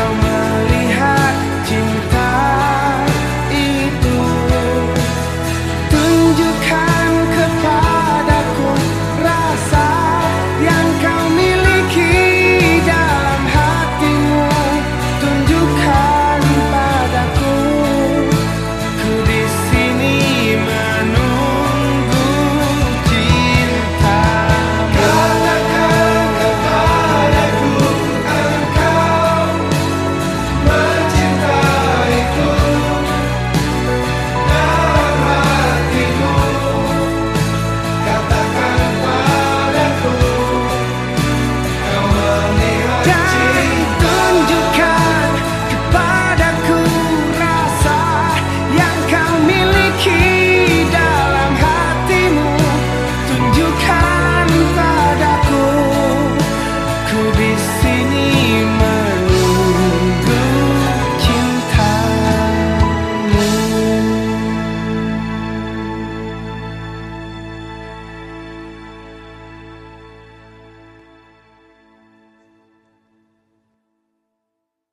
kau melihat cinta